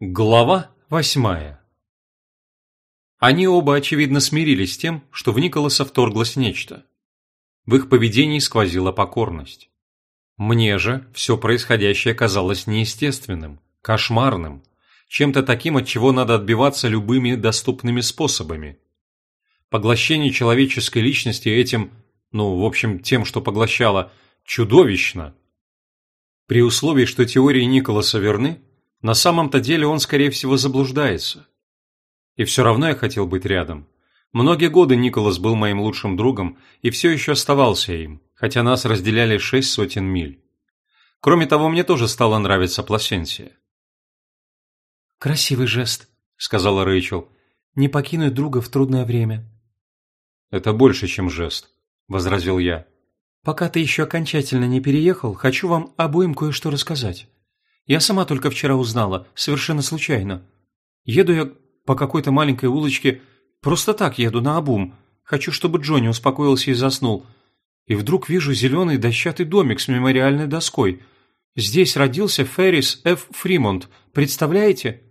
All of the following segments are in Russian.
Глава восьмая Они оба, очевидно, смирились с тем, что в Николаса вторглось нечто. В их поведении сквозила покорность. Мне же все происходящее казалось неестественным, кошмарным, чем-то таким, от чего надо отбиваться любыми доступными способами. Поглощение человеческой личности этим, ну, в общем, тем, что поглощало, чудовищно. При условии, что теории Николаса верны, на самом-то деле он, скорее всего, заблуждается. И все равно я хотел быть рядом. Многие годы Николас был моим лучшим другом и все еще оставался им, хотя нас разделяли шесть сотен миль. Кроме того, мне тоже стало нравиться Пласенсия. «Красивый жест», — сказала Рэйчел. «Не покинуть друга в трудное время». «Это больше, чем жест», — возразил я. «Пока ты еще окончательно не переехал, хочу вам обоим кое-что рассказать. Я сама только вчера узнала, совершенно случайно. Еду я по какой-то маленькой улочке, просто так еду, на обум. Хочу, чтобы Джонни успокоился и заснул. И вдруг вижу зеленый дощатый домик с мемориальной доской. Здесь родился Феррис Ф. Фримонт. Представляете?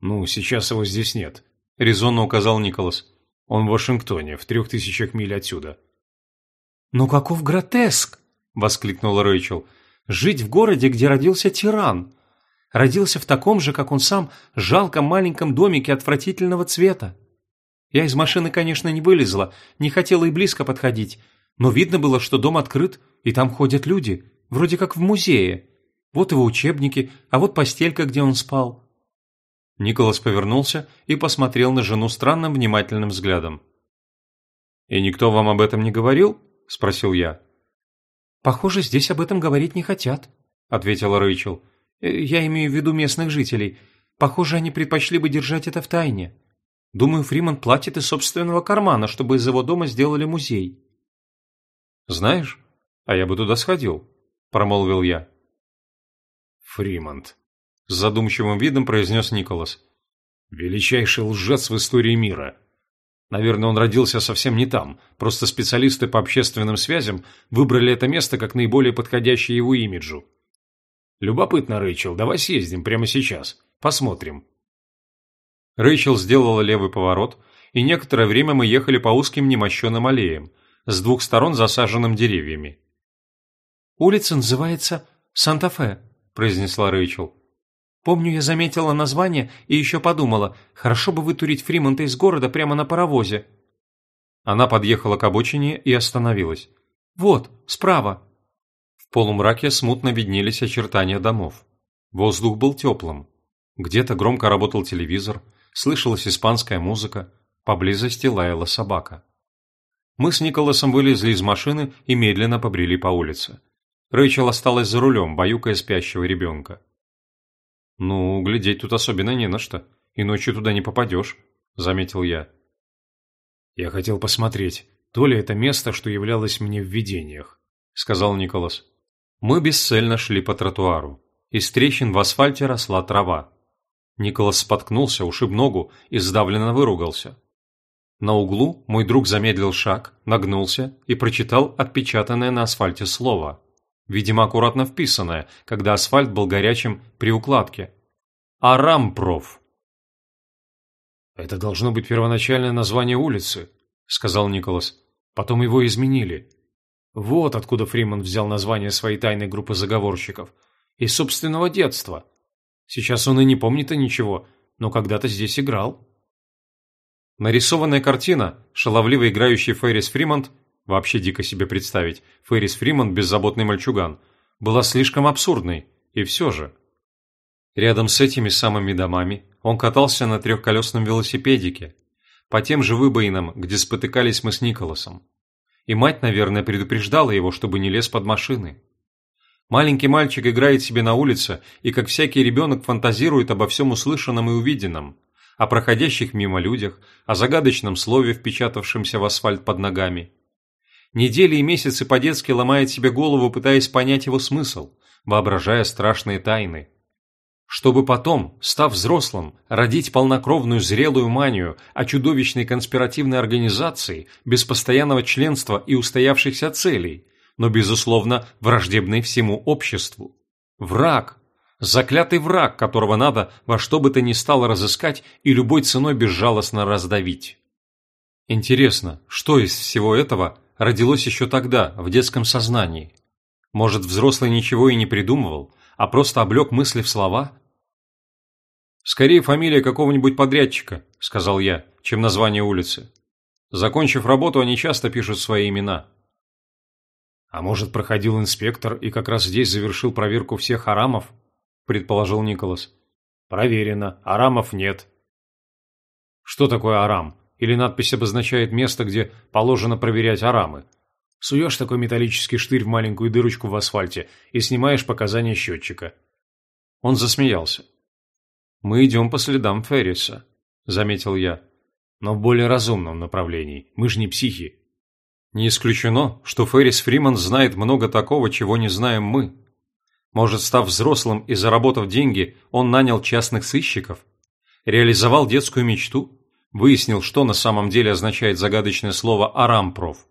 «Ну, сейчас его здесь нет», — резонно указал Николас. «Он в Вашингтоне, в трех тысячах миль отсюда». «Ну каков гротеск!» — воскликнула Рэйчел жить в городе, где родился тиран. Родился в таком же, как он сам, жалком маленьком домике отвратительного цвета. Я из машины, конечно, не вылезла, не хотела и близко подходить, но видно было, что дом открыт, и там ходят люди, вроде как в музее. Вот его учебники, а вот постелька, где он спал. Николас повернулся и посмотрел на жену странным внимательным взглядом. «И никто вам об этом не говорил?» – спросил я. «Похоже, здесь об этом говорить не хотят», — ответила Рэйчел. «Э, «Я имею в виду местных жителей. Похоже, они предпочли бы держать это в тайне. Думаю, Фриман платит из собственного кармана, чтобы из его дома сделали музей». «Знаешь, а я бы туда сходил», — промолвил я. «Фримонт», — с задумчивым видом произнес Николас. «Величайший лжец в истории мира. Наверное, он родился совсем не там, просто специалисты по общественным связям выбрали это место как наиболее подходящее его имиджу. Любопытно, Рэйчел, давай съездим прямо сейчас, посмотрим. Рэйчел сделала левый поворот, и некоторое время мы ехали по узким немощенным аллеям, с двух сторон засаженным деревьями. «Улица называется Санта-Фе», – произнесла Рэйчел. Помню, я заметила название и еще подумала, хорошо бы вытурить Фримонта из города прямо на паровозе. Она подъехала к обочине и остановилась. «Вот, справа». В полумраке смутно виднелись очертания домов. Воздух был теплым. Где-то громко работал телевизор, слышалась испанская музыка, поблизости лаяла собака. Мы с Николасом вылезли из машины и медленно побрели по улице. Рэйчел осталась за рулем, баюкая спящего ребенка. «Ну, глядеть тут особенно не на что, и ночью туда не попадешь», — заметил я. «Я хотел посмотреть, то ли это место, что являлось мне в видениях», — сказал Николас. Мы бесцельно шли по тротуару. Из трещин в асфальте росла трава. Николас споткнулся, ушиб ногу и сдавленно выругался. На углу мой друг замедлил шаг, нагнулся и прочитал отпечатанное на асфальте слово видимо, аккуратно вписанное, когда асфальт был горячим при укладке. Арампроф. «Это должно быть первоначальное название улицы», — сказал Николас. «Потом его изменили. Вот откуда Фриман взял название своей тайной группы заговорщиков. Из собственного детства. Сейчас он и не помнит-то ничего, но когда-то здесь играл». Нарисованная картина, шаловливо играющий Феррис Фримонт, вообще дико себе представить, Феррис Фриман беззаботный мальчуган, была слишком абсурдной, и все же. Рядом с этими самыми домами он катался на трехколесном велосипедике, по тем же выбоинам, где спотыкались мы с Николасом. И мать, наверное, предупреждала его, чтобы не лез под машины. Маленький мальчик играет себе на улице и, как всякий ребенок, фантазирует обо всем услышанном и увиденном, о проходящих мимо людях, о загадочном слове, впечатавшемся в асфальт под ногами – Недели и месяцы по-детски ломает себе голову, пытаясь понять его смысл, воображая страшные тайны. Чтобы потом, став взрослым, родить полнокровную зрелую манию о чудовищной конспиративной организации без постоянного членства и устоявшихся целей, но, безусловно, враждебной всему обществу. Враг, Заклятый враг, которого надо во что бы то ни стало разыскать и любой ценой безжалостно раздавить. Интересно, что из всего этого родилось еще тогда, в детском сознании? Может, взрослый ничего и не придумывал, а просто облег мысли в слова? «Скорее фамилия какого-нибудь подрядчика», – сказал я, – «чем название улицы. Закончив работу, они часто пишут свои имена». «А может, проходил инспектор и как раз здесь завершил проверку всех арамов?» – предположил Николас. «Проверено. Арамов нет». «Что такое арам? Или надпись обозначает место, где положено проверять арамы?» Суешь такой металлический штырь в маленькую дырочку в асфальте и снимаешь показания счетчика. Он засмеялся. «Мы идем по следам Ферриса», — заметил я. «Но в более разумном направлении. Мы же не психи». «Не исключено, что Феррис Фриман знает много такого, чего не знаем мы. Может, став взрослым и заработав деньги, он нанял частных сыщиков? Реализовал детскую мечту? Выяснил, что на самом деле означает загадочное слово «арампроф»?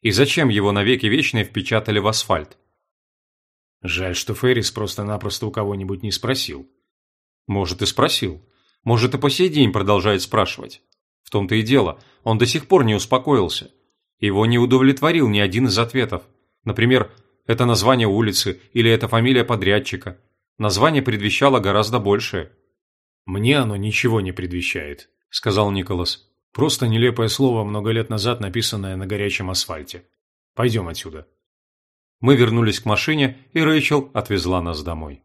И зачем его навеки вечные впечатали в асфальт? Жаль, что Феррис просто-напросто у кого-нибудь не спросил. Может, и спросил. Может, и по сей день продолжает спрашивать. В том-то и дело, он до сих пор не успокоился. Его не удовлетворил ни один из ответов. Например, это название улицы или это фамилия подрядчика. Название предвещало гораздо большее. «Мне оно ничего не предвещает», — сказал Николас. Просто нелепое слово, много лет назад написанное на горячем асфальте. Пойдем отсюда. Мы вернулись к машине, и Рэйчел отвезла нас домой.